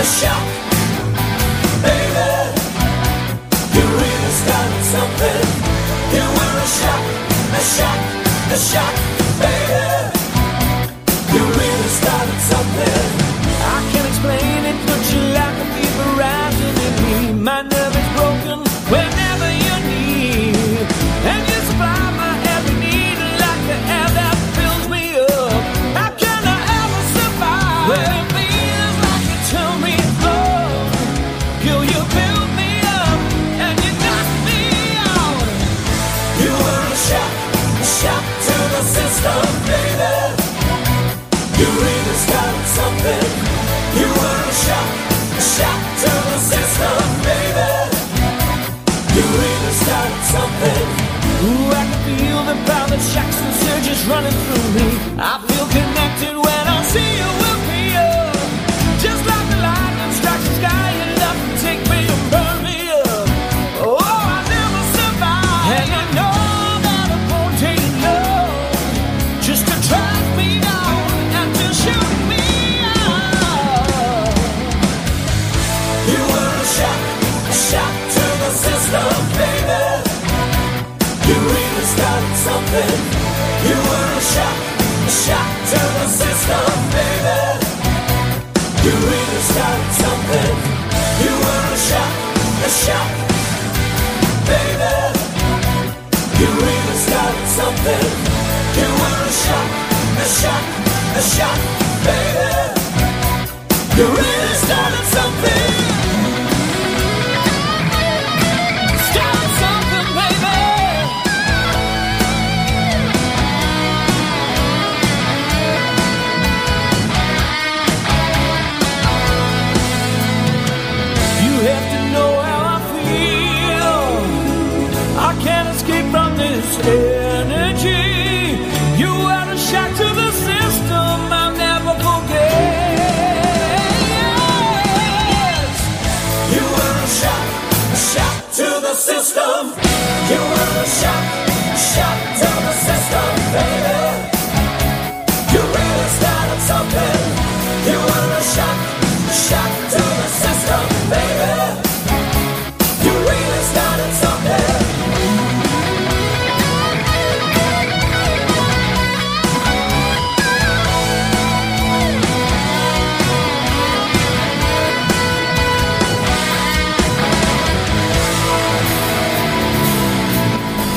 the show. Running through me. I feel connected when I see you shock, a shock to the system, baby. You really something. You were a shock, a to the system, baby. You really started something. You were a a baby. You really something. You were a a a baby. You from